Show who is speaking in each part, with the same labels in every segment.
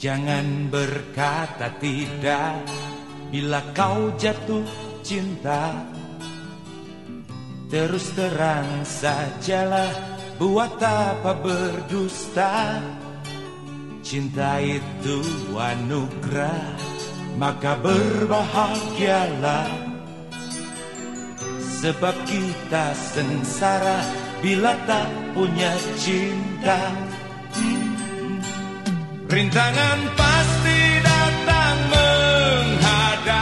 Speaker 1: Jangan berkata tidak bila kau jatuh cinta Terus terang sajalah buat apa berdusta. Cinta itu anugerah maka berbahagialah. Sebab kita sengsara bila tak punya cinta Rintangan pasti datang menghadang.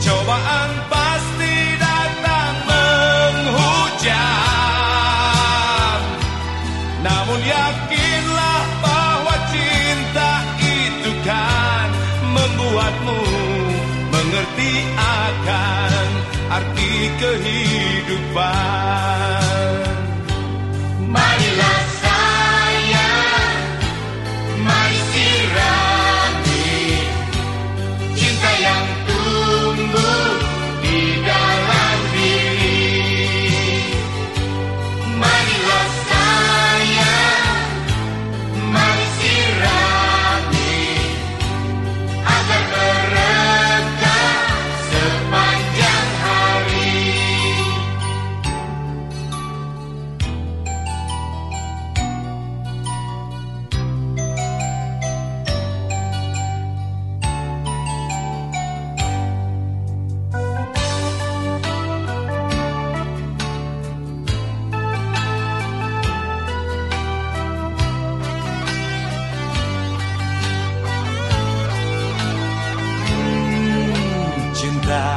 Speaker 1: Cobaan pasti datang menghujam. Namun yakinlah bahwa cinta itu kan membuatmu mengerti akan arti kehidupan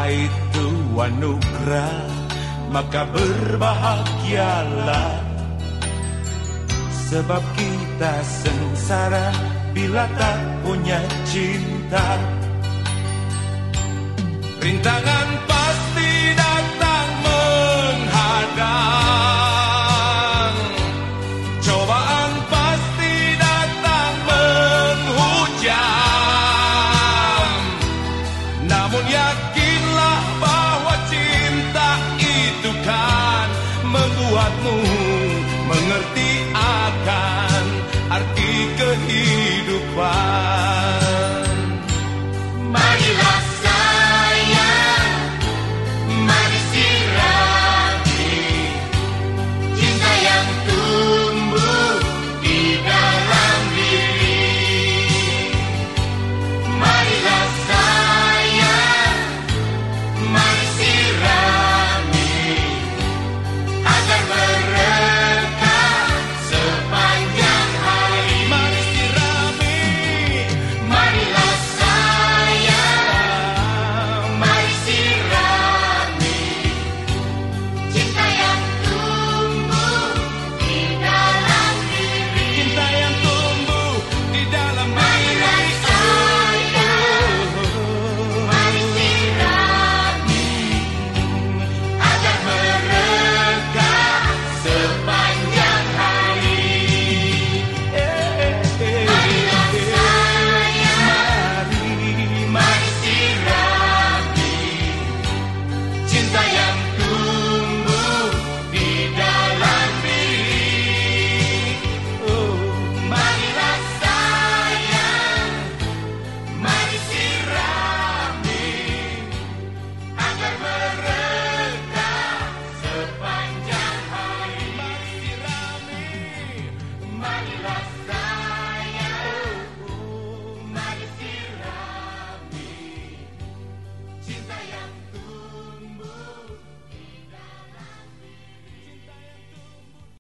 Speaker 1: itu anugerah Maka berbahagialah. Sebab kita sengsara Bila tak punya cinta. Rintangan membuatmu mengerti akan arti kehidupan.